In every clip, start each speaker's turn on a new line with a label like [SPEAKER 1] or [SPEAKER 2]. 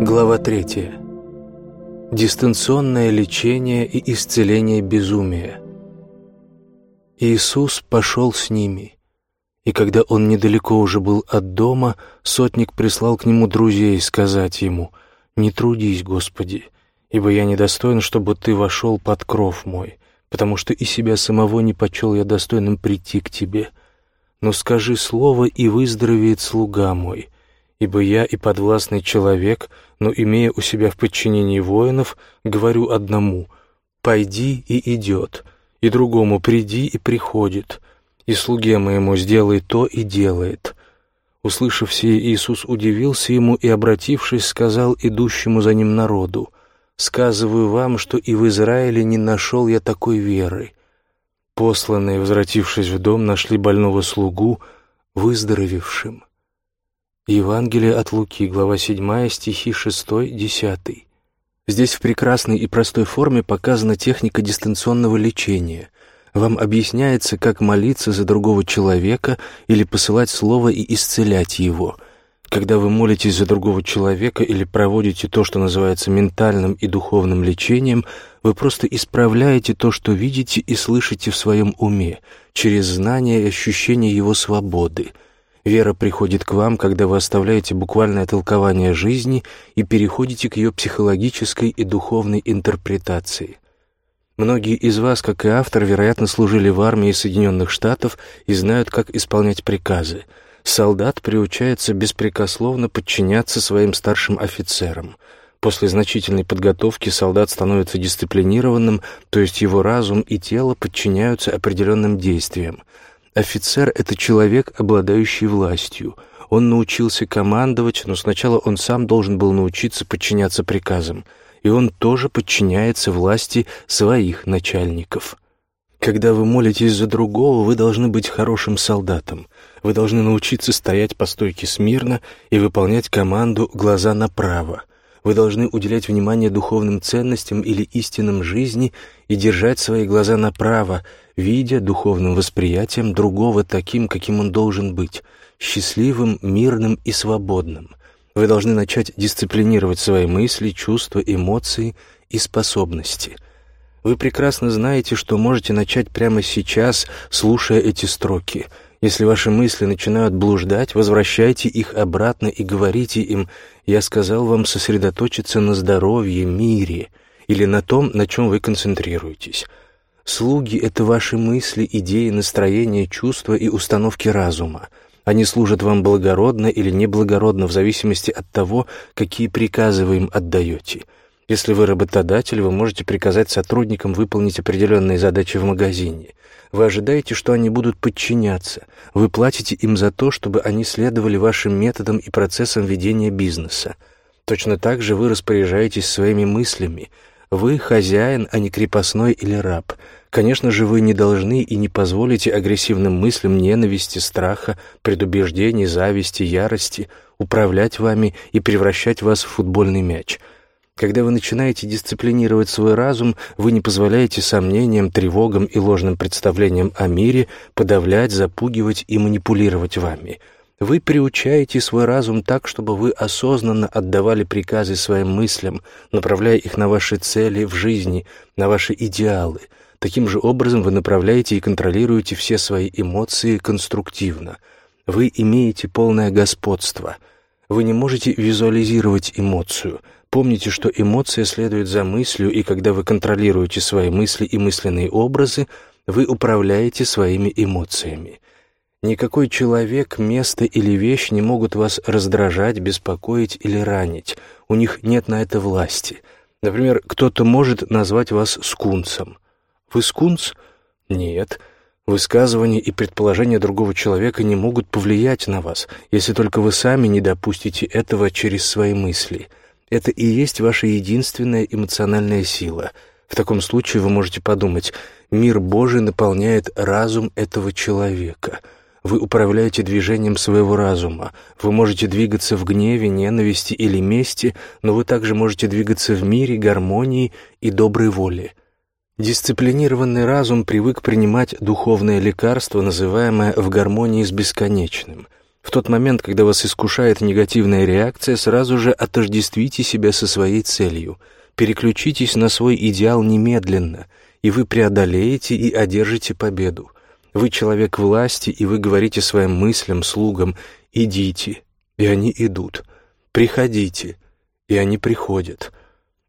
[SPEAKER 1] Глава третья. Дистанционное лечение и исцеление безумия. Иисус пошел с ними, и когда он недалеко уже был от дома, сотник прислал к нему друзей сказать ему, «Не трудись, Господи, ибо я недостоин, чтобы ты вошел под кров мой, потому что и себя самого не почел я достойным прийти к тебе. Но скажи слово, и выздоровеет слуга мой, ибо я и подвластный человек, но, имея у себя в подчинении воинов, говорю одному «Пойди и идет», и другому «Приди и приходит», и слуге моему «Сделай то и делает». Услышав сие, Иисус удивился ему и, обратившись, сказал идущему за ним народу, «Сказываю вам, что и в Израиле не нашел я такой веры». Посланные, возвратившись в дом, нашли больного слугу, выздоровевшим. Евангелие от Луки, глава 7, стихи 6-10. Здесь в прекрасной и простой форме показана техника дистанционного лечения. Вам объясняется, как молиться за другого человека или посылать слово и исцелять его. Когда вы молитесь за другого человека или проводите то, что называется ментальным и духовным лечением, вы просто исправляете то, что видите и слышите в своем уме, через знание и ощущение его свободы – Вера приходит к вам, когда вы оставляете буквальное толкование жизни и переходите к ее психологической и духовной интерпретации. Многие из вас, как и автор, вероятно, служили в армии Соединенных Штатов и знают, как исполнять приказы. Солдат приучается беспрекословно подчиняться своим старшим офицерам. После значительной подготовки солдат становится дисциплинированным, то есть его разум и тело подчиняются определенным действиям – Офицер — это человек, обладающий властью. Он научился командовать, но сначала он сам должен был научиться подчиняться приказам, и он тоже подчиняется власти своих начальников. Когда вы молитесь за другого, вы должны быть хорошим солдатом. Вы должны научиться стоять по стойке смирно и выполнять команду «глаза направо». Вы должны уделять внимание духовным ценностям или истинам жизни и держать свои глаза направо, видя духовным восприятием другого таким, каким он должен быть, счастливым, мирным и свободным. Вы должны начать дисциплинировать свои мысли, чувства, эмоции и способности. Вы прекрасно знаете, что можете начать прямо сейчас, слушая эти строки. Если ваши мысли начинают блуждать, возвращайте их обратно и говорите им «Я сказал вам сосредоточиться на здоровье, мире» или на том, на чем вы концентрируетесь. Слуги — это ваши мысли, идеи, настроения, чувства и установки разума. Они служат вам благородно или неблагородно в зависимости от того, какие приказы вы им отдаете. Если вы работодатель, вы можете приказать сотрудникам выполнить определенные задачи в магазине. Вы ожидаете, что они будут подчиняться. Вы платите им за то, чтобы они следовали вашим методам и процессам ведения бизнеса. Точно так же вы распоряжаетесь своими мыслями. Вы хозяин, а не крепостной или раб — Конечно же, вы не должны и не позволите агрессивным мыслям ненависти, страха, предубеждений, зависти, ярости управлять вами и превращать вас в футбольный мяч. Когда вы начинаете дисциплинировать свой разум, вы не позволяете сомнениям, тревогам и ложным представлениям о мире подавлять, запугивать и манипулировать вами. Вы приучаете свой разум так, чтобы вы осознанно отдавали приказы своим мыслям, направляя их на ваши цели в жизни, на ваши идеалы – Таким же образом вы направляете и контролируете все свои эмоции конструктивно. Вы имеете полное господство. Вы не можете визуализировать эмоцию. Помните, что эмоция следует за мыслью, и когда вы контролируете свои мысли и мысленные образы, вы управляете своими эмоциями. Никакой человек, место или вещь не могут вас раздражать, беспокоить или ранить. У них нет на это власти. Например, кто-то может назвать вас скунсом. Вы скунс? Нет. Высказывания и предположения другого человека не могут повлиять на вас, если только вы сами не допустите этого через свои мысли. Это и есть ваша единственная эмоциональная сила. В таком случае вы можете подумать, мир Божий наполняет разум этого человека. Вы управляете движением своего разума. Вы можете двигаться в гневе, ненависти или мести, но вы также можете двигаться в мире, гармонии и доброй воле. Дисциплинированный разум привык принимать духовное лекарство, называемое в гармонии с бесконечным. В тот момент, когда вас искушает негативная реакция, сразу же отождествите себя со своей целью. Переключитесь на свой идеал немедленно, и вы преодолеете и одержите победу. Вы человек власти, и вы говорите своим мыслям, слугам «идите», и они идут. «Приходите», и они приходят.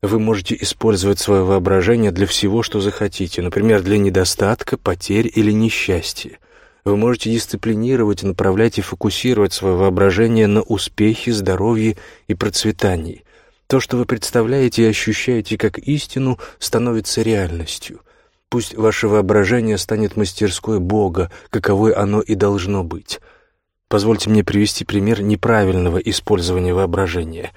[SPEAKER 1] Вы можете использовать свое воображение для всего, что захотите, например, для недостатка, потерь или несчастья. Вы можете дисциплинировать, направлять и фокусировать свое воображение на успехе, здоровье и процветании. То, что вы представляете и ощущаете как истину, становится реальностью. Пусть ваше воображение станет мастерской Бога, каковой оно и должно быть. Позвольте мне привести пример неправильного использования воображения.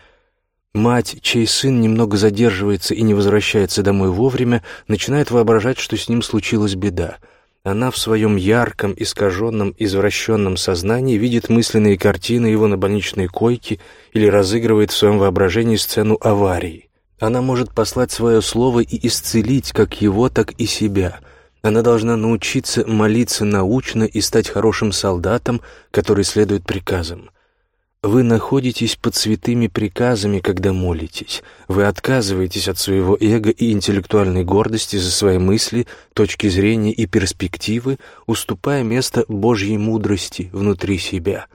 [SPEAKER 1] Мать, чей сын немного задерживается и не возвращается домой вовремя, начинает воображать, что с ним случилась беда — она в своем ярком, искаженном, извращенном сознании видит мысленные картины его на больничной койке или разыгрывает в своем воображении сцену аварии. Она может послать свое слово и исцелить как его, так и себя. Она должна научиться молиться научно и стать хорошим солдатом, который следует приказам. Вы находитесь под святыми приказами, когда молитесь. Вы отказываетесь от своего эго и интеллектуальной гордости за свои мысли, точки зрения и перспективы, уступая место Божьей мудрости внутри себя.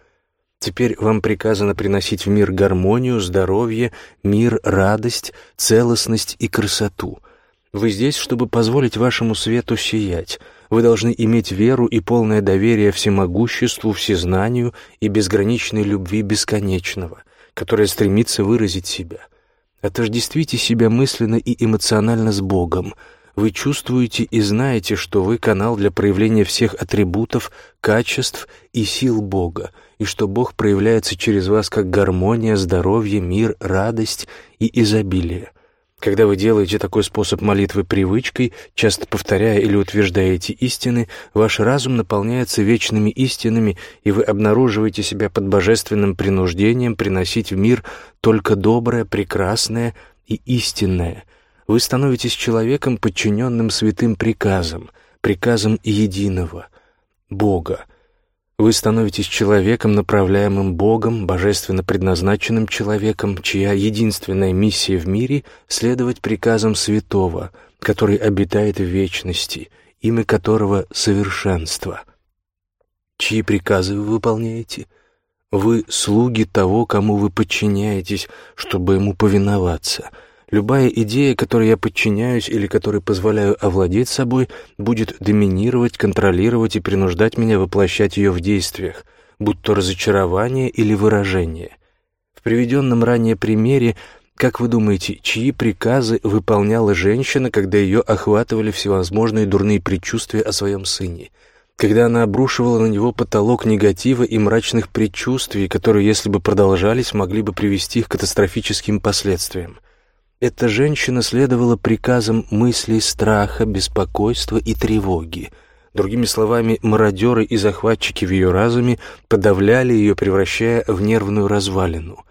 [SPEAKER 1] Теперь вам приказано приносить в мир гармонию, здоровье, мир, радость, целостность и красоту. Вы здесь, чтобы позволить вашему свету сиять — вы должны иметь веру и полное доверие всемогуществу, всезнанию и безграничной любви бесконечного, которая стремится выразить себя. Отождествите себя мысленно и эмоционально с Богом. Вы чувствуете и знаете, что вы канал для проявления всех атрибутов, качеств и сил Бога, и что Бог проявляется через вас как гармония, здоровье, мир, радость и изобилие. Когда вы делаете такой способ молитвы привычкой, часто повторяя или утверждая эти истины, ваш разум наполняется вечными истинами, и вы обнаруживаете себя под божественным принуждением приносить в мир только доброе, прекрасное и истинное. Вы становитесь человеком, подчиненным святым приказам, приказам единого, Бога, вы становитесь человеком, направляемым Богом, божественно предназначенным человеком, чья единственная миссия в мире — следовать приказам святого, который обитает в вечности, имя которого — совершенство. Чьи приказы вы выполняете? Вы — слуги того, кому вы подчиняетесь, чтобы ему повиноваться — Любая идея, которой я подчиняюсь или которой позволяю овладеть собой, будет доминировать, контролировать и принуждать меня воплощать ее в действиях, будь то разочарование или выражение. В приведенном ранее примере как вы думаете, чьи приказы выполняла женщина, когда ее охватывали всевозможные дурные предчувствия о своем сыне? Когда она обрушивала на него потолок негатива и мрачных предчувствий, которые, если бы продолжались, могли бы привести к катастрофическим последствиям? Эта женщина следовала приказам мыслей страха, беспокойства и тревоги. Другими словами, мародеры и захватчики в ее разуме подавляли ее, превращая в нервную развалину.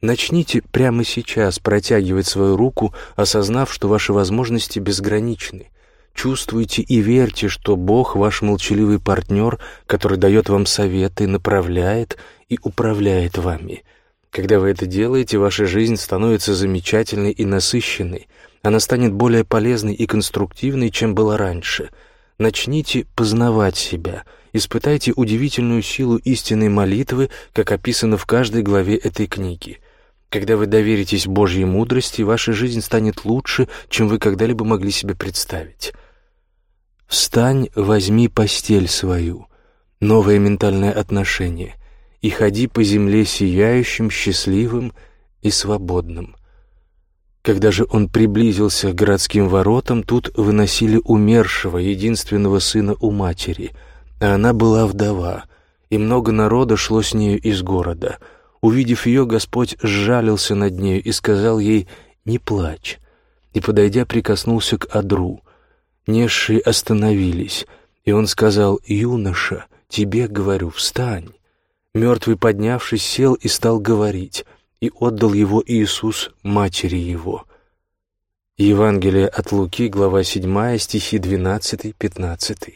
[SPEAKER 1] Начните прямо сейчас протягивать свою руку, осознав, что ваши возможности безграничны. Чувствуйте и верьте, что Бог — ваш молчаливый партнер, который дает вам советы, направляет и управляет вами — когда вы это делаете, ваша жизнь становится замечательной и насыщенной. Она станет более полезной и конструктивной, чем была раньше. Начните познавать себя. Испытайте удивительную силу истинной молитвы, как описано в каждой главе этой книги. Когда вы доверитесь Божьей мудрости, ваша жизнь станет лучше, чем вы когда-либо могли себе представить. «Встань, возьми постель свою». Новое ментальное отношение и ходи по земле сияющим, счастливым и свободным. Когда же он приблизился к городским воротам, тут выносили умершего, единственного сына у матери, а она была вдова, и много народа шло с нею из города. Увидев ее, Господь сжалился над нею и сказал ей «Не плачь», и, подойдя, прикоснулся к одру. Несшие остановились, и он сказал «Юноша, тебе, говорю, встань». Мертвый, поднявшись, сел и стал говорить, и отдал его Иисус матери его. Евангелие от Луки, глава 7, стихи 12-15.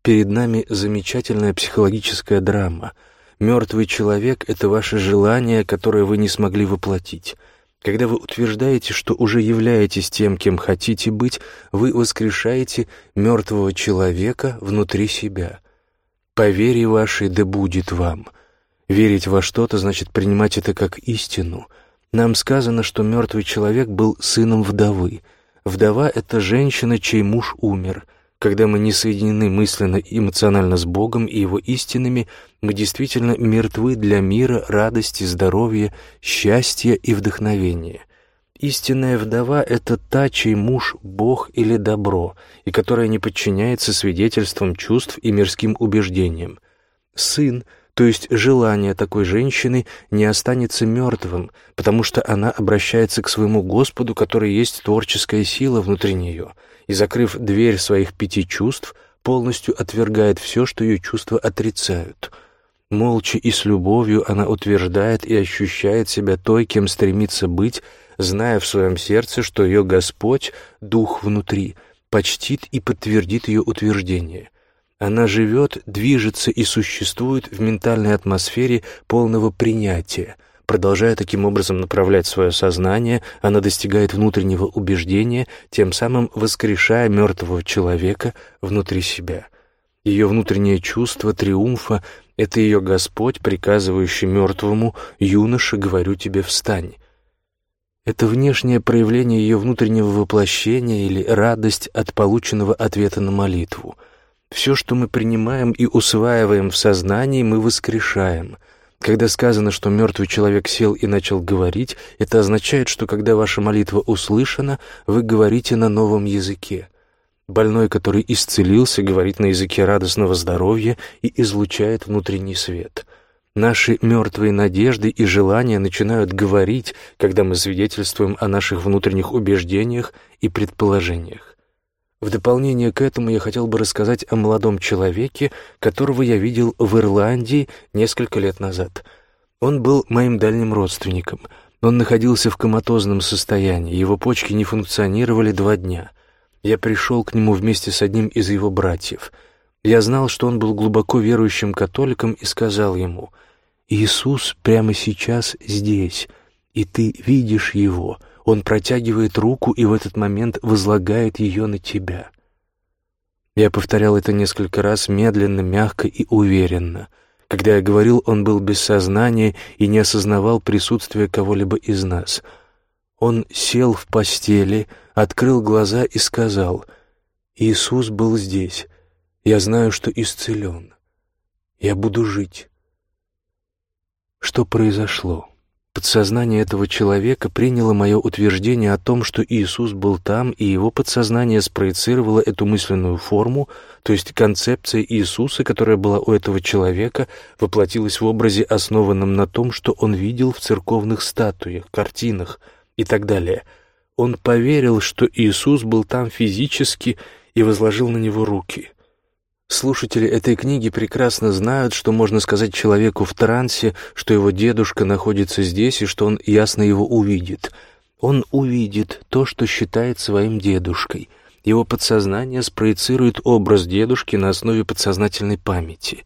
[SPEAKER 1] Перед нами замечательная психологическая драма. Мертвый человек — это ваше желание, которое вы не смогли воплотить. Когда вы утверждаете, что уже являетесь тем, кем хотите быть, вы воскрешаете мертвого человека внутри себя. По вере вашей да будет вам. Верить во что-то значит принимать это как истину. Нам сказано, что мертвый человек был сыном вдовы. Вдова — это женщина, чей муж умер — когда мы не соединены мысленно и эмоционально с Богом и Его истинами, мы действительно мертвы для мира, радости, здоровья, счастья и вдохновения. Истинная вдова — это та, чей муж — Бог или добро, и которая не подчиняется свидетельствам чувств и мирским убеждениям. Сын — то есть желание такой женщины не останется мертвым, потому что она обращается к своему Господу, который есть творческая сила внутри нее, и, закрыв дверь своих пяти чувств, полностью отвергает все, что ее чувства отрицают. Молча и с любовью она утверждает и ощущает себя той, кем стремится быть, зная в своем сердце, что ее Господь, Дух внутри, почтит и подтвердит ее утверждение — она живет, движется и существует в ментальной атмосфере полного принятия. Продолжая таким образом направлять свое сознание, она достигает внутреннего убеждения, тем самым воскрешая мертвого человека внутри себя. Ее внутреннее чувство триумфа — это ее Господь, приказывающий мертвому «Юноша, говорю тебе, встань». Это внешнее проявление ее внутреннего воплощения или радость от полученного ответа на молитву — все, что мы принимаем и усваиваем в сознании, мы воскрешаем. Когда сказано, что мертвый человек сел и начал говорить, это означает, что когда ваша молитва услышана, вы говорите на новом языке. Больной, который исцелился, говорит на языке радостного здоровья и излучает внутренний свет. Наши мертвые надежды и желания начинают говорить, когда мы свидетельствуем о наших внутренних убеждениях и предположениях. В дополнение к этому я хотел бы рассказать о молодом человеке, которого я видел в Ирландии несколько лет назад. Он был моим дальним родственником. Он находился в коматозном состоянии, его почки не функционировали два дня. Я пришел к нему вместе с одним из его братьев. Я знал, что он был глубоко верующим католиком и сказал ему, «Иисус прямо сейчас здесь, и ты видишь Его». Он протягивает руку и в этот момент возлагает ее на тебя. Я повторял это несколько раз медленно, мягко и уверенно. Когда я говорил, он был без сознания и не осознавал присутствия кого-либо из нас. Он сел в постели, открыл глаза и сказал, «Иисус был здесь. Я знаю, что исцелен. Я буду жить». Что произошло? Подсознание этого человека приняло мое утверждение о том, что Иисус был там, и его подсознание спроецировало эту мысленную форму, то есть концепция Иисуса, которая была у этого человека, воплотилась в образе, основанном на том, что он видел в церковных статуях, картинах и так далее. Он поверил, что Иисус был там физически и возложил на него руки. Слушатели этой книги прекрасно знают, что можно сказать человеку в трансе, что его дедушка находится здесь и что он ясно его увидит. Он увидит то, что считает своим дедушкой. Его подсознание спроецирует образ дедушки на основе подсознательной памяти.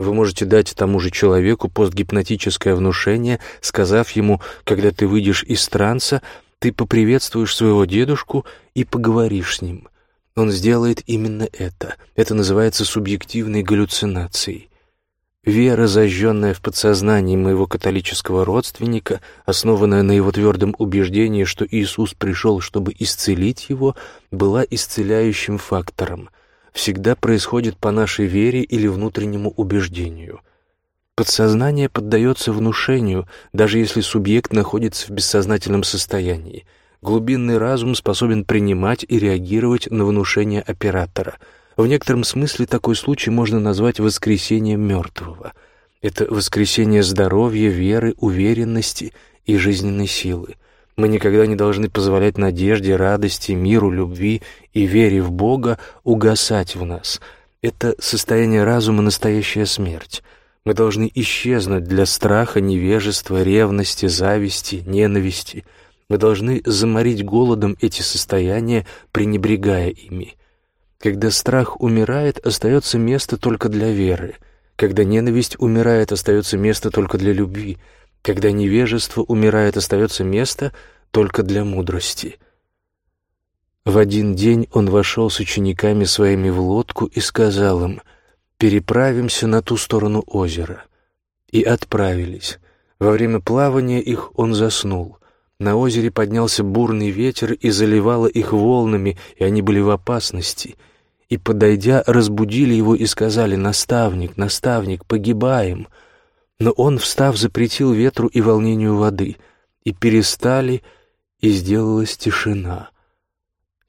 [SPEAKER 1] Вы можете дать тому же человеку постгипнотическое внушение, сказав ему, когда ты выйдешь из транса, ты поприветствуешь своего дедушку и поговоришь с ним. Он сделает именно это. Это называется субъективной галлюцинацией. Вера, зажженная в подсознании моего католического родственника, основанная на его твердом убеждении, что Иисус пришел, чтобы исцелить его, была исцеляющим фактором. Всегда происходит по нашей вере или внутреннему убеждению. Подсознание поддается внушению, даже если субъект находится в бессознательном состоянии – глубинный разум способен принимать и реагировать на внушение оператора. В некотором смысле такой случай можно назвать воскресением мертвого. Это воскресение здоровья, веры, уверенности и жизненной силы. Мы никогда не должны позволять надежде, радости, миру, любви и вере в Бога угасать в нас. Это состояние разума — настоящая смерть. Мы должны исчезнуть для страха, невежества, ревности, зависти, ненависти — мы должны заморить голодом эти состояния, пренебрегая ими. Когда страх умирает, остается место только для веры. Когда ненависть умирает, остается место только для любви. Когда невежество умирает, остается место только для мудрости. В один день он вошел с учениками своими в лодку и сказал им «Переправимся на ту сторону озера». И отправились. Во время плавания их он заснул. На озере поднялся бурный ветер и заливало их волнами, и они были в опасности. И, подойдя, разбудили его и сказали «Наставник, наставник, погибаем!» Но он, встав, запретил ветру и волнению воды, и перестали, и сделалась тишина.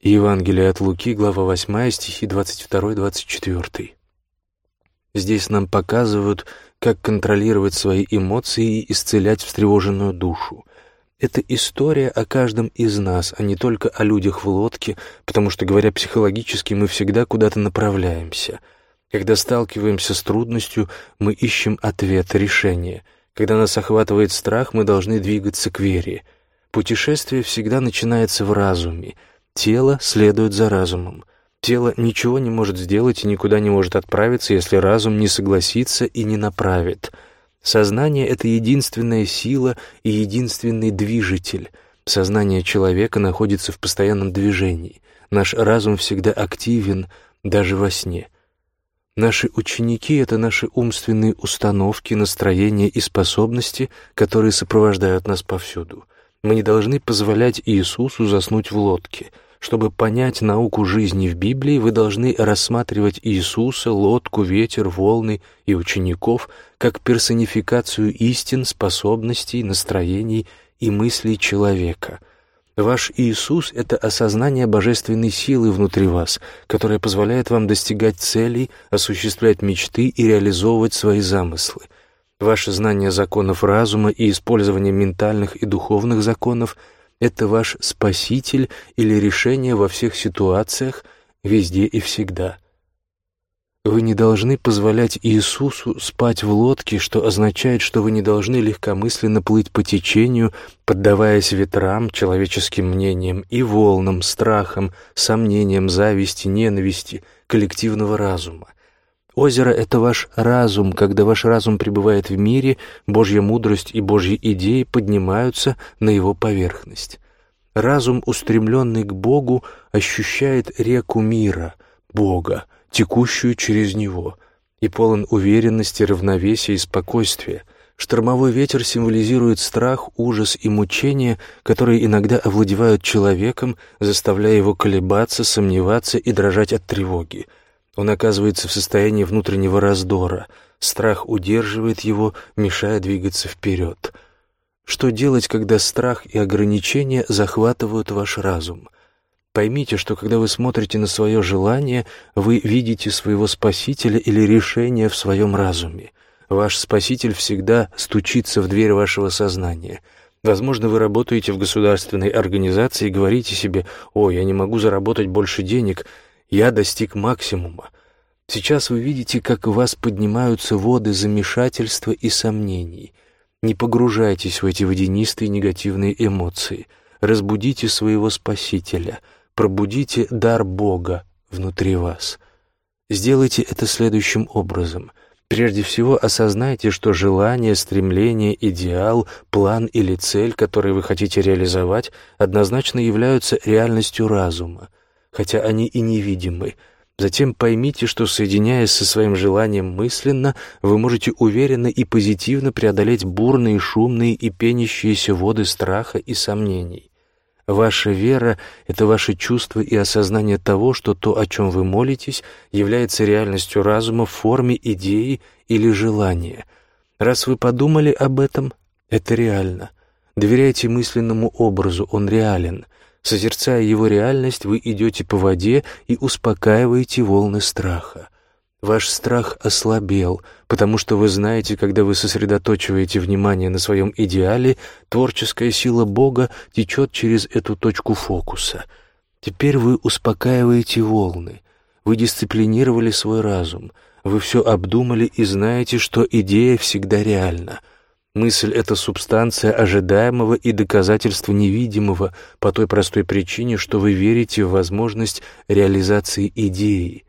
[SPEAKER 1] Евангелие от Луки, глава 8, стихи 22-24. Здесь нам показывают, как контролировать свои эмоции и исцелять встревоженную душу. Это история о каждом из нас, а не только о людях в лодке, потому что, говоря психологически, мы всегда куда-то направляемся. Когда сталкиваемся с трудностью, мы ищем ответ, решение. Когда нас охватывает страх, мы должны двигаться к вере. Путешествие всегда начинается в разуме. Тело следует за разумом. Тело ничего не может сделать и никуда не может отправиться, если разум не согласится и не направит — Сознание — это единственная сила и единственный движитель. Сознание человека находится в постоянном движении. Наш разум всегда активен, даже во сне. Наши ученики — это наши умственные установки, настроения и способности, которые сопровождают нас повсюду. Мы не должны позволять Иисусу заснуть в лодке — чтобы понять науку жизни в Библии, вы должны рассматривать Иисуса, лодку, ветер, волны и учеников как персонификацию истин, способностей, настроений и мыслей человека. Ваш Иисус — это осознание божественной силы внутри вас, которая позволяет вам достигать целей, осуществлять мечты и реализовывать свои замыслы. Ваше знание законов разума и использование ментальных и духовных законов — это ваш спаситель или решение во всех ситуациях, везде и всегда. Вы не должны позволять Иисусу спать в лодке, что означает, что вы не должны легкомысленно плыть по течению, поддаваясь ветрам, человеческим мнениям и волнам, страхам, сомнениям, зависти, ненависти, коллективного разума. Озеро — это ваш разум. Когда ваш разум пребывает в мире, Божья мудрость и Божьи идеи поднимаются на его поверхность. Разум, устремленный к Богу, ощущает реку мира, Бога, текущую через него, и полон уверенности, равновесия и спокойствия. Штормовой ветер символизирует страх, ужас и мучение, которые иногда овладевают человеком, заставляя его колебаться, сомневаться и дрожать от тревоги — он оказывается в состоянии внутреннего раздора. Страх удерживает его, мешая двигаться вперед. Что делать, когда страх и ограничения захватывают ваш разум? Поймите, что когда вы смотрите на свое желание, вы видите своего спасителя или решение в своем разуме. Ваш спаситель всегда стучится в дверь вашего сознания. Возможно, вы работаете в государственной организации и говорите себе «О, я не могу заработать больше денег», я достиг максимума. Сейчас вы видите, как в вас поднимаются воды замешательства и сомнений. Не погружайтесь в эти водянистые негативные эмоции. Разбудите своего Спасителя. Пробудите дар Бога внутри вас. Сделайте это следующим образом. Прежде всего осознайте, что желание, стремление, идеал, план или цель, которые вы хотите реализовать, однозначно являются реальностью разума хотя они и невидимы. Затем поймите, что, соединяясь со своим желанием мысленно, вы можете уверенно и позитивно преодолеть бурные, шумные и пенящиеся воды страха и сомнений. Ваша вера — это ваше чувство и осознание того, что то, о чем вы молитесь, является реальностью разума в форме идеи или желания. Раз вы подумали об этом, это реально. Доверяйте мысленному образу, он реален. Созерцая его реальность, вы идете по воде и успокаиваете волны страха. Ваш страх ослабел, потому что вы знаете, когда вы сосредоточиваете внимание на своем идеале, творческая сила Бога течет через эту точку фокуса. Теперь вы успокаиваете волны. Вы дисциплинировали свой разум. Вы все обдумали и знаете, что идея всегда реальна — Мысль — это субстанция ожидаемого и доказательства невидимого по той простой причине, что вы верите в возможность реализации идеи.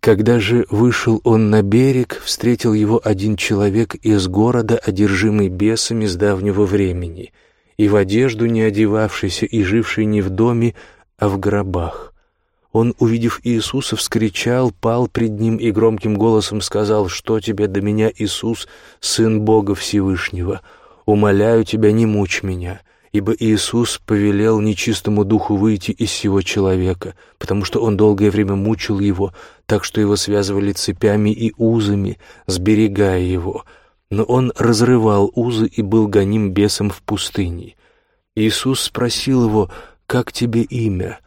[SPEAKER 1] Когда же вышел он на берег, встретил его один человек из города, одержимый бесами с давнего времени, и в одежду не одевавшийся, и живший не в доме, а в гробах. Он, увидев Иисуса, вскричал, пал пред ним и громким голосом сказал, «Что тебе до меня, Иисус, Сын Бога Всевышнего? Умоляю тебя, не мучь меня». Ибо Иисус повелел нечистому духу выйти из сего человека, потому что он долгое время мучил его, так что его связывали цепями и узами, сберегая его. Но он разрывал узы и был гоним бесом в пустыне. Иисус спросил его, «Как тебе имя?»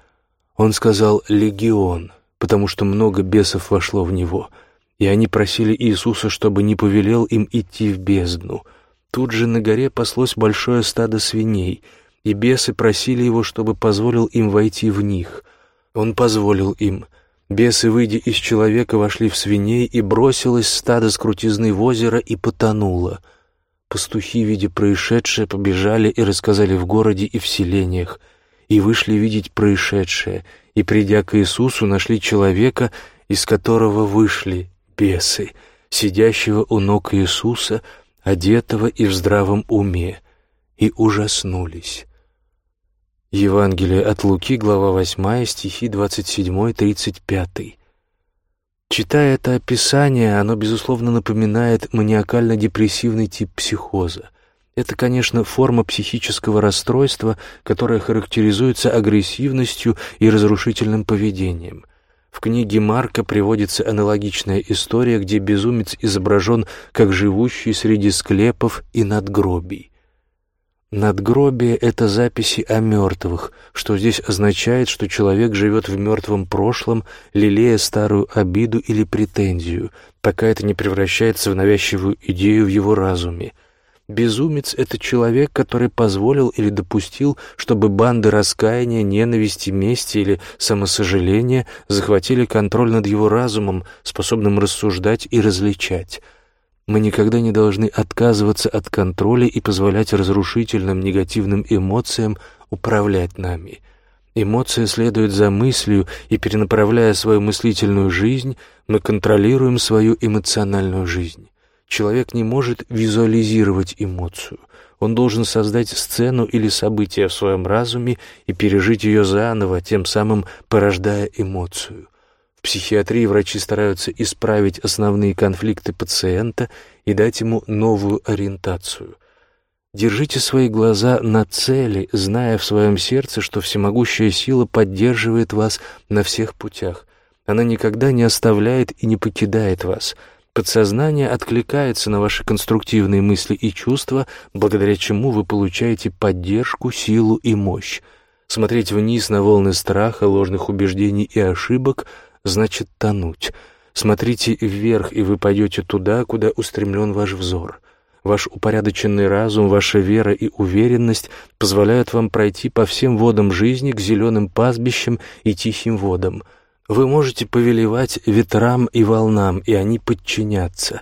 [SPEAKER 1] Он сказал «легион», потому что много бесов вошло в него, и они просили Иисуса, чтобы не повелел им идти в бездну. Тут же на горе паслось большое стадо свиней, и бесы просили его, чтобы позволил им войти в них. Он позволил им. Бесы, выйдя из человека, вошли в свиней, и бросилось стадо с крутизны в озеро и потонуло. Пастухи, видя происшедшее, побежали и рассказали в городе и в селениях — и вышли видеть происшедшее, и, придя к Иисусу, нашли человека, из которого вышли бесы, сидящего у ног Иисуса, одетого и в здравом уме, и ужаснулись. Евангелие от Луки, глава 8, стихи 27-35. Читая это описание, оно, безусловно, напоминает маниакально-депрессивный тип психоза. Это, конечно, форма психического расстройства, которая характеризуется агрессивностью и разрушительным поведением. В книге Марка приводится аналогичная история, где безумец изображен как живущий среди склепов и надгробий. Надгробие — это записи о мертвых, что здесь означает, что человек живет в мертвом прошлом, лелея старую обиду или претензию, пока это не превращается в навязчивую идею в его разуме — Безумец — это человек, который позволил или допустил, чтобы банды раскаяния, ненависти, мести или самосожаления захватили контроль над его разумом, способным рассуждать и различать. Мы никогда не должны отказываться от контроля и позволять разрушительным негативным эмоциям управлять нами. Эмоции следуют за мыслью, и, перенаправляя свою мыслительную жизнь, мы контролируем свою эмоциональную жизнь. Человек не может визуализировать эмоцию. Он должен создать сцену или событие в своем разуме и пережить ее заново, тем самым порождая эмоцию. В психиатрии врачи стараются исправить основные конфликты пациента и дать ему новую ориентацию. Держите свои глаза на цели, зная в своем сердце, что всемогущая сила поддерживает вас на всех путях. Она никогда не оставляет и не покидает вас — Подсознание откликается на ваши конструктивные мысли и чувства, благодаря чему вы получаете поддержку, силу и мощь. Смотреть вниз на волны страха, ложных убеждений и ошибок значит тонуть. Смотрите вверх, и вы пойдете туда, куда устремлен ваш взор. Ваш упорядоченный разум, ваша вера и уверенность позволяют вам пройти по всем водам жизни к зеленым пастбищам и тихим водам — вы можете повелевать ветрам и волнам, и они подчинятся.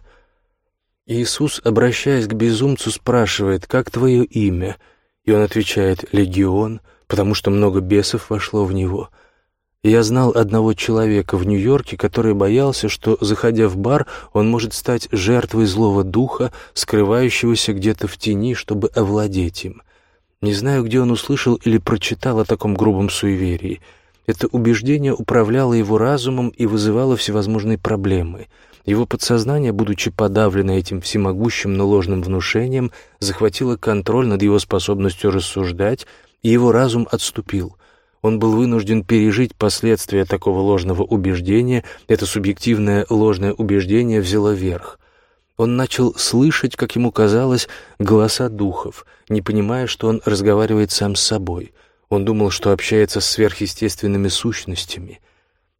[SPEAKER 1] Иисус, обращаясь к безумцу, спрашивает, «Как твое имя?» И он отвечает, «Легион», потому что много бесов вошло в него. Я знал одного человека в Нью-Йорке, который боялся, что, заходя в бар, он может стать жертвой злого духа, скрывающегося где-то в тени, чтобы овладеть им. Не знаю, где он услышал или прочитал о таком грубом суеверии — это убеждение управляло его разумом и вызывало всевозможные проблемы. Его подсознание, будучи подавлено этим всемогущим, но ложным внушением, захватило контроль над его способностью рассуждать, и его разум отступил. Он был вынужден пережить последствия такого ложного убеждения, это субъективное ложное убеждение взяло верх. Он начал слышать, как ему казалось, голоса духов, не понимая, что он разговаривает сам с собой — он думал, что общается с сверхъестественными сущностями.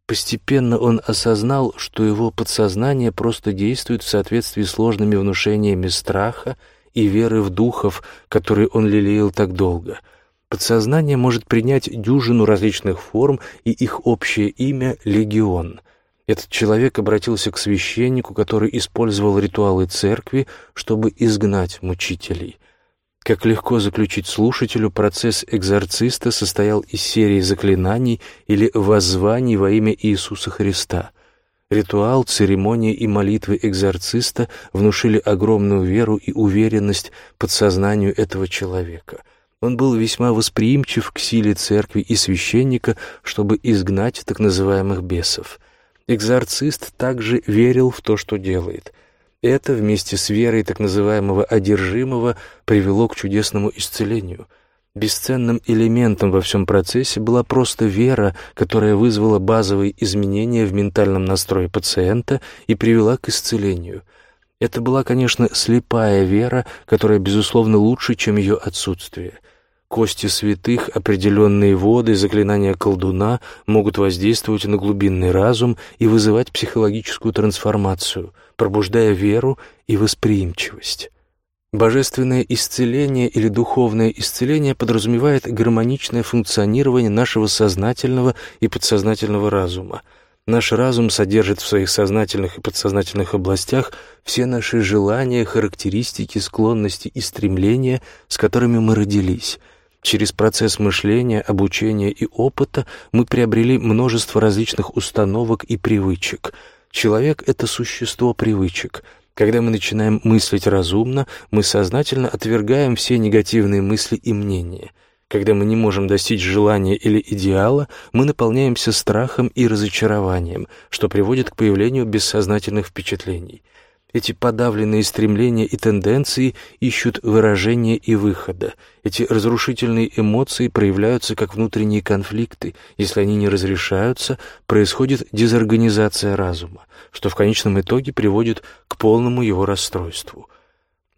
[SPEAKER 1] Постепенно он осознал, что его подсознание просто действует в соответствии с сложными внушениями страха и веры в духов, которые он лелеял так долго. Подсознание может принять дюжину различных форм, и их общее имя — легион. Этот человек обратился к священнику, который использовал ритуалы церкви, чтобы изгнать мучителей. Как легко заключить слушателю, процесс экзорциста состоял из серии заклинаний или воззваний во имя Иисуса Христа. Ритуал, церемония и молитвы экзорциста внушили огромную веру и уверенность подсознанию этого человека. Он был весьма восприимчив к силе церкви и священника, чтобы изгнать так называемых бесов. Экзорцист также верил в то, что делает. Это вместе с верой так называемого одержимого привело к чудесному исцелению. Бесценным элементом во всем процессе была просто вера, которая вызвала базовые изменения в ментальном настрое пациента и привела к исцелению. Это была, конечно, слепая вера, которая, безусловно, лучше, чем ее отсутствие – Кости святых, определенные воды, заклинания колдуна могут воздействовать на глубинный разум и вызывать психологическую трансформацию, пробуждая веру и восприимчивость. Божественное исцеление или духовное исцеление подразумевает гармоничное функционирование нашего сознательного и подсознательного разума. Наш разум содержит в своих сознательных и подсознательных областях все наши желания, характеристики, склонности и стремления, с которыми мы родились – Через процесс мышления, обучения и опыта мы приобрели множество различных установок и привычек. Человек — это существо привычек. Когда мы начинаем мыслить разумно, мы сознательно отвергаем все негативные мысли и мнения. Когда мы не можем достичь желания или идеала, мы наполняемся страхом и разочарованием, что приводит к появлению бессознательных впечатлений — эти подавленные стремления и тенденции ищут выражения и выхода. Эти разрушительные эмоции проявляются как внутренние конфликты. Если они не разрешаются, происходит дезорганизация разума, что в конечном итоге приводит к полному его расстройству.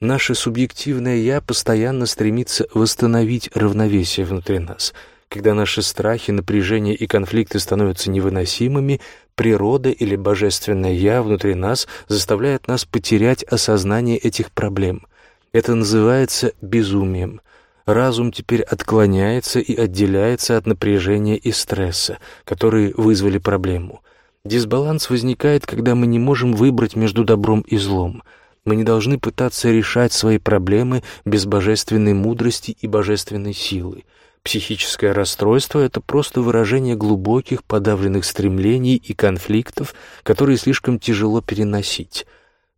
[SPEAKER 1] Наше субъективное «я» постоянно стремится восстановить равновесие внутри нас — когда наши страхи, напряжения и конфликты становятся невыносимыми, природа или божественное «я» внутри нас заставляет нас потерять осознание этих проблем. Это называется безумием. Разум теперь отклоняется и отделяется от напряжения и стресса, которые вызвали проблему. Дисбаланс возникает, когда мы не можем выбрать между добром и злом. Мы не должны пытаться решать свои проблемы без божественной мудрости и божественной силы. Психическое расстройство — это просто выражение глубоких подавленных стремлений и конфликтов, которые слишком тяжело переносить.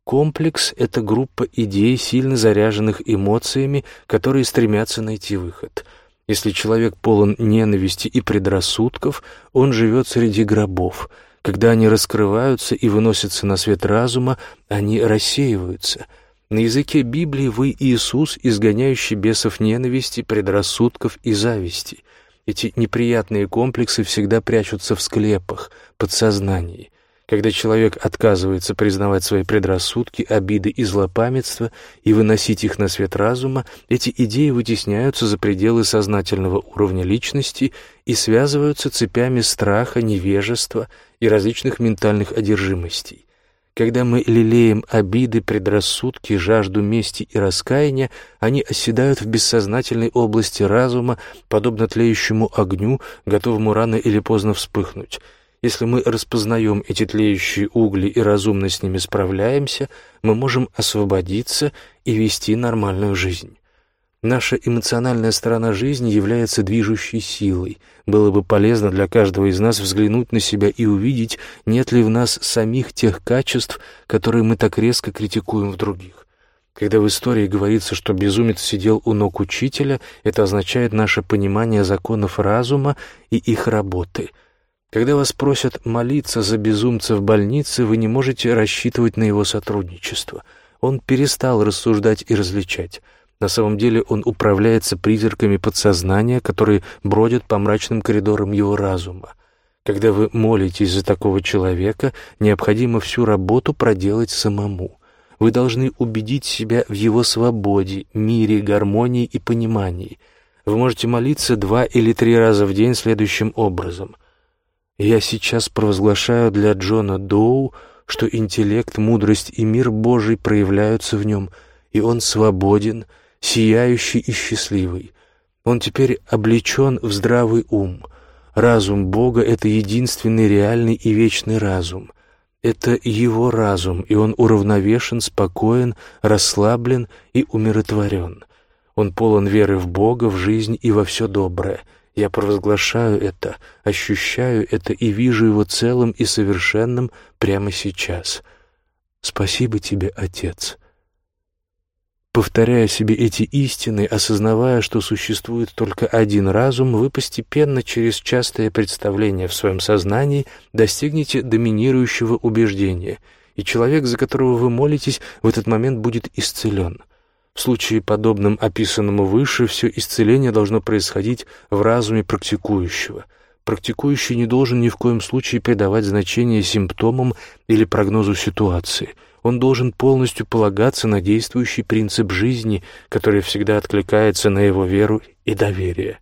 [SPEAKER 1] Комплекс — это группа идей, сильно заряженных эмоциями, которые стремятся найти выход. Если человек полон ненависти и предрассудков, он живет среди гробов. Когда они раскрываются и выносятся на свет разума, они рассеиваются — на языке Библии вы Иисус, изгоняющий бесов ненависти, предрассудков и зависти. Эти неприятные комплексы всегда прячутся в склепах, подсознании. Когда человек отказывается признавать свои предрассудки, обиды и злопамятства и выносить их на свет разума, эти идеи вытесняются за пределы сознательного уровня личности и связываются цепями страха, невежества и различных ментальных одержимостей. Когда мы лелеем обиды, предрассудки, жажду мести и раскаяния, они оседают в бессознательной области разума, подобно тлеющему огню, готовому рано или поздно вспыхнуть. Если мы распознаем эти тлеющие угли и разумно с ними справляемся, мы можем освободиться и вести нормальную жизнь. Наша эмоциональная сторона жизни является движущей силой. Было бы полезно для каждого из нас взглянуть на себя и увидеть, нет ли в нас самих тех качеств, которые мы так резко критикуем в других. Когда в истории говорится, что безумец сидел у ног учителя, это означает наше понимание законов разума и их работы. Когда вас просят молиться за безумца в больнице, вы не можете рассчитывать на его сотрудничество. Он перестал рассуждать и различать. На самом деле он управляется призраками подсознания, которые бродят по мрачным коридорам его разума. Когда вы молитесь за такого человека, необходимо всю работу проделать самому. Вы должны убедить себя в его свободе, мире, гармонии и понимании. Вы можете молиться два или три раза в день следующим образом. «Я сейчас провозглашаю для Джона Доу, что интеллект, мудрость и мир Божий проявляются в нем, и он свободен, сияющий и счастливый. Он теперь облечен в здравый ум. Разум Бога — это единственный реальный и вечный разум — Это его разум, и он уравновешен, спокоен, расслаблен и умиротворен. Он полон веры в Бога, в жизнь и во все доброе. Я провозглашаю это, ощущаю это и вижу его целым и совершенным прямо сейчас. Спасибо тебе, Отец. Повторяя себе эти истины, осознавая, что существует только один разум, вы постепенно через частое представление в своем сознании достигнете доминирующего убеждения, и человек, за которого вы молитесь, в этот момент будет исцелен. В случае, подобном описанному выше, все исцеление должно происходить в разуме практикующего. Практикующий не должен ни в коем случае придавать значение симптомам или прогнозу ситуации. Он должен полностью полагаться на действующий принцип жизни, который всегда откликается на его веру и доверие.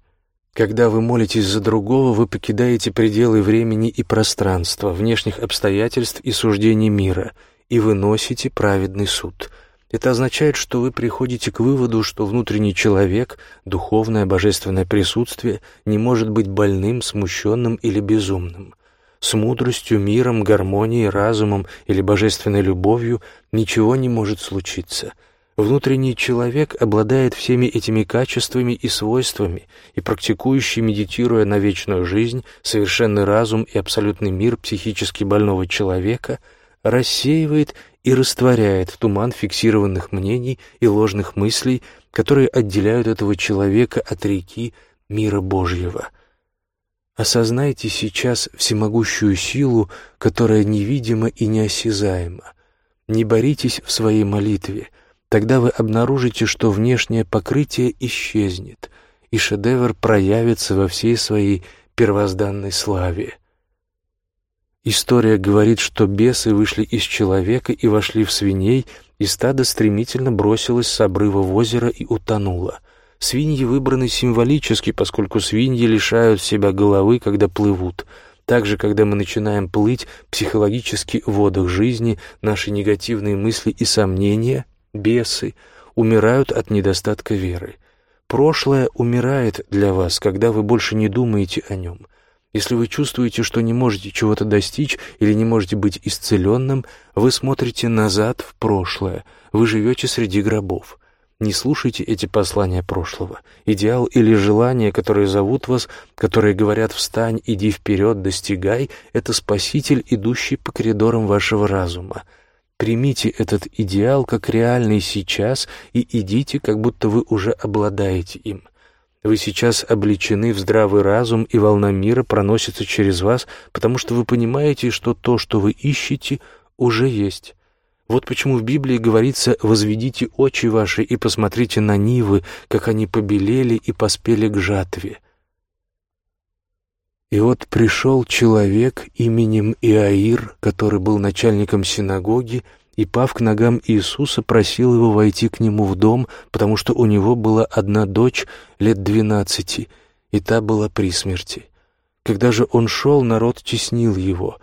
[SPEAKER 1] Когда вы молитесь за другого, вы покидаете пределы времени и пространства, внешних обстоятельств и суждений мира, и выносите праведный суд — это означает, что вы приходите к выводу, что внутренний человек, духовное божественное присутствие, не может быть больным, смущенным или безумным. С мудростью, миром, гармонией, разумом или божественной любовью ничего не может случиться. Внутренний человек обладает всеми этими качествами и свойствами, и практикующий, медитируя на вечную жизнь, совершенный разум и абсолютный мир психически больного человека – рассеивает и растворяет туман фиксированных мнений и ложных мыслей, которые отделяют этого человека от реки мира Божьего. Осознайте сейчас всемогущую силу, которая невидима и неосязаема. Не боритесь в своей молитве, тогда вы обнаружите, что внешнее покрытие исчезнет, и шедевр проявится во всей своей первозданной славе. История говорит, что бесы вышли из человека и вошли в свиней, и стадо стремительно бросилось с обрыва в озеро и утонуло. Свиньи выбраны символически, поскольку свиньи лишают себя головы, когда плывут. Также, когда мы начинаем плыть психологически в водах жизни, наши негативные мысли и сомнения, бесы, умирают от недостатка веры. Прошлое умирает для вас, когда вы больше не думаете о нем — если вы чувствуете, что не можете чего-то достичь или не можете быть исцеленным, вы смотрите назад в прошлое, вы живете среди гробов. Не слушайте эти послания прошлого. Идеал или желание, которые зовут вас, которые говорят «встань, иди вперед, достигай» — это спаситель, идущий по коридорам вашего разума. Примите этот идеал как реальный сейчас и идите, как будто вы уже обладаете им — вы сейчас обличены в здравый разум, и волна мира проносится через вас, потому что вы понимаете, что то, что вы ищете, уже есть. Вот почему в Библии говорится «возведите очи ваши и посмотрите на нивы, как они побелели и поспели к жатве». И вот пришел человек именем Иаир, который был начальником синагоги, и, пав к ногам Иисуса, просил его войти к нему в дом, потому что у него была одна дочь лет двенадцати, и та была при смерти. Когда же он шел, народ теснил его,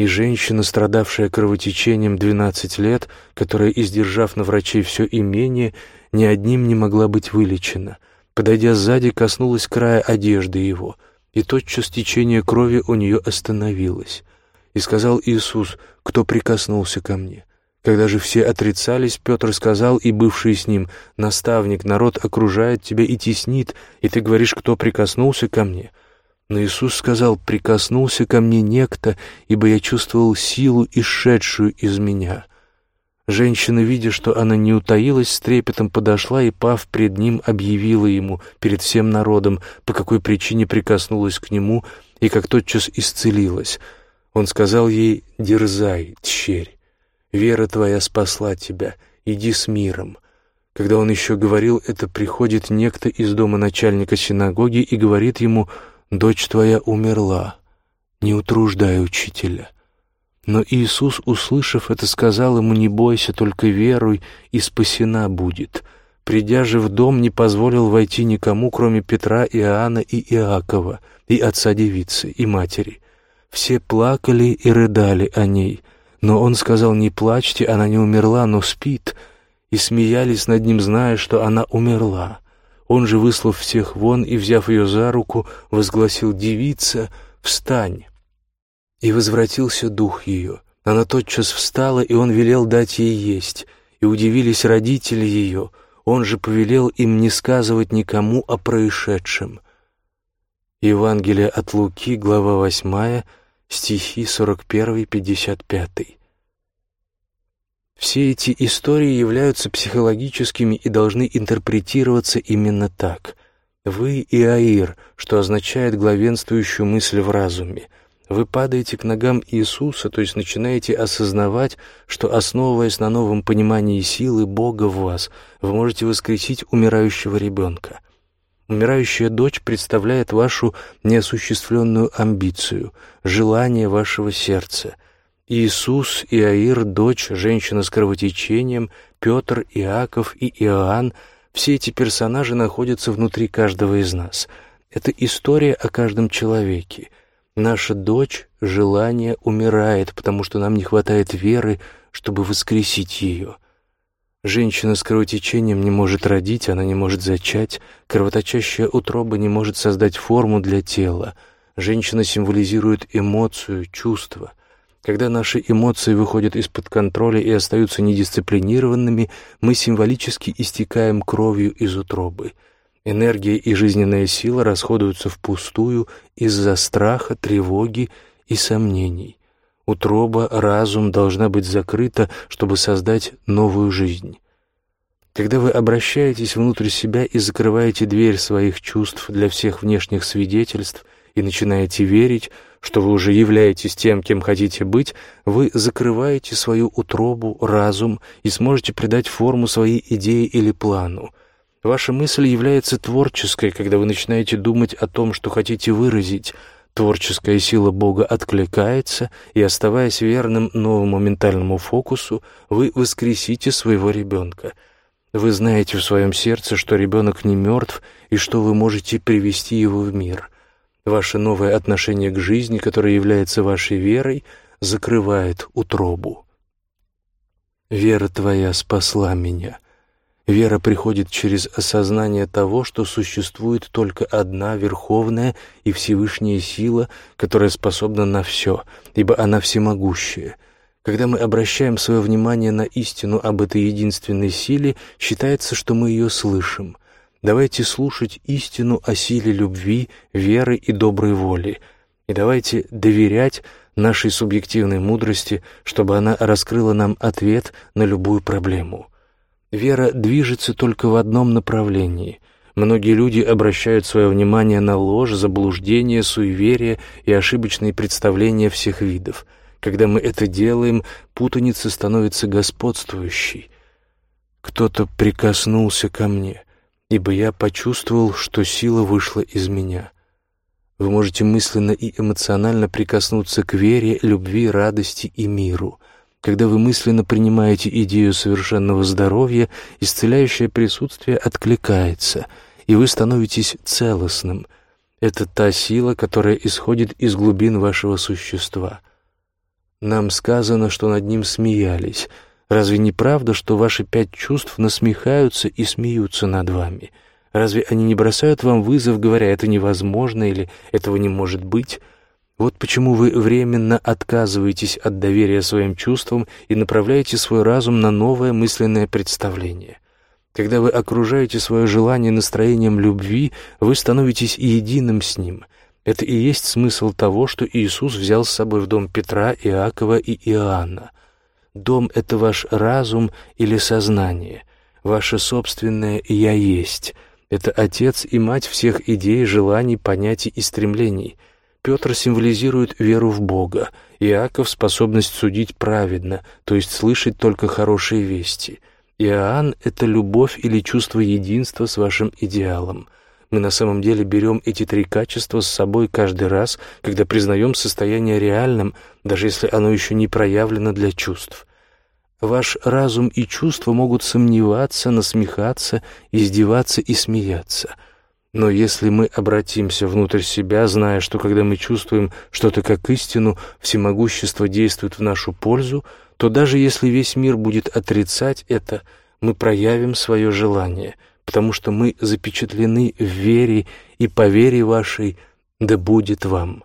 [SPEAKER 1] и женщина, страдавшая кровотечением двенадцать лет, которая, издержав на врачей все имение, ни одним не могла быть вылечена, подойдя сзади, коснулась края одежды его, и тотчас течение крови у нее остановилось. И сказал Иисус, кто прикоснулся ко мне. Когда же все отрицались, Петр сказал, и бывший с ним, «Наставник, народ окружает тебя и теснит, и ты говоришь, кто прикоснулся ко мне?» Но Иисус сказал, «Прикоснулся ко мне некто, ибо я чувствовал силу, исшедшую из меня». Женщина, видя, что она не утаилась, с трепетом подошла и, пав пред ним, объявила ему перед всем народом, по какой причине прикоснулась к нему и как тотчас исцелилась. Он сказал ей, «Дерзай, тщерь». Вера твоя спасла тебя, иди с миром». Когда он еще говорил это, приходит некто из дома начальника синагоги и говорит ему, «Дочь твоя умерла, не утруждай учителя». Но Иисус, услышав это, сказал ему, «Не бойся, только веруй, и спасена будет». Придя же в дом, не позволил войти никому, кроме Петра, Иоанна и Иакова, и отца девицы, и матери. Все плакали и рыдали о ней — но он сказал, не плачьте, она не умерла, но спит, и смеялись над ним, зная, что она умерла. Он же, выслав всех вон и, взяв ее за руку, возгласил «Девица, встань!» И возвратился дух ее, Она тотчас встала, и он велел дать ей есть, и удивились родители ее, он же повелел им не сказывать никому о происшедшем. Евангелие от Луки, глава 8, стихи 41-55. Все эти истории являются психологическими и должны интерпретироваться именно так. Вы и Аир, что означает главенствующую мысль в разуме. Вы падаете к ногам Иисуса, то есть начинаете осознавать, что, основываясь на новом понимании силы Бога в вас, вы можете воскресить умирающего ребенка. Умирающая дочь представляет вашу неосуществленную амбицию, желание вашего сердца — Иисус, Иаир, дочь, женщина с кровотечением, Петр, Иаков и Иоанн — все эти персонажи находятся внутри каждого из нас. Это история о каждом человеке. Наша дочь, желание, умирает, потому что нам не хватает веры, чтобы воскресить ее. Женщина с кровотечением не может родить, она не может зачать, кровоточащая утроба не может создать форму для тела. Женщина символизирует эмоцию, чувство — когда наши эмоции выходят из-под контроля и остаются недисциплинированными, мы символически истекаем кровью из утробы. Энергия и жизненная сила расходуются впустую из-за страха, тревоги и сомнений. Утроба, разум должна быть закрыта, чтобы создать новую жизнь. Когда вы обращаетесь внутрь себя и закрываете дверь своих чувств для всех внешних свидетельств и начинаете верить, что вы уже являетесь тем, кем хотите быть, вы закрываете свою утробу, разум и сможете придать форму своей идее или плану. Ваша мысль является творческой, когда вы начинаете думать о том, что хотите выразить. Творческая сила Бога откликается, и, оставаясь верным новому ментальному фокусу, вы воскресите своего ребенка. Вы знаете в своем сердце, что ребенок не мертв, и что вы можете привести его в мир — Ваше новое отношение к жизни, которое является вашей верой, закрывает утробу. Вера твоя спасла меня. Вера приходит через осознание того, что существует только одна верховная и Всевышняя сила, которая способна на все, ибо она всемогущая. Когда мы обращаем свое внимание на истину об этой единственной силе, считается, что мы ее слышим. Давайте слушать истину о силе любви, веры и доброй воли. И давайте доверять нашей субъективной мудрости, чтобы она раскрыла нам ответ на любую проблему. Вера движется только в одном направлении. Многие люди обращают свое внимание на ложь, заблуждение, суеверие и ошибочные представления всех видов. Когда мы это делаем, путаница становится господствующей. Кто-то прикоснулся ко мне — ибо я почувствовал, что сила вышла из меня. Вы можете мысленно и эмоционально прикоснуться к вере, любви, радости и миру. Когда вы мысленно принимаете идею совершенного здоровья, исцеляющее присутствие откликается, и вы становитесь целостным. Это та сила, которая исходит из глубин вашего существа. Нам сказано, что над ним смеялись — Разве не правда, что ваши пять чувств насмехаются и смеются над вами? Разве они не бросают вам вызов, говоря, это невозможно или этого не может быть? Вот почему вы временно отказываетесь от доверия своим чувствам и направляете свой разум на новое мысленное представление. Когда вы окружаете свое желание настроением любви, вы становитесь единым с ним. Это и есть смысл того, что Иисус взял с собой в дом Петра, Иакова и Иоанна — Дом — это ваш разум или сознание, ваше собственное «я есть». Это отец и мать всех идей, желаний, понятий и стремлений. Петр символизирует веру в Бога, Иаков — способность судить праведно, то есть слышать только хорошие вести. Иоанн — это любовь или чувство единства с вашим идеалом. Мы на самом деле берем эти три качества с собой каждый раз, когда признаем состояние реальным, даже если оно еще не проявлено для чувств. Ваш разум и чувства могут сомневаться, насмехаться, издеваться и смеяться. Но если мы обратимся внутрь себя, зная, что когда мы чувствуем что-то как истину, всемогущество действует в нашу пользу, то даже если весь мир будет отрицать это, мы проявим свое желание, потому что мы запечатлены в вере и по вере вашей да будет вам.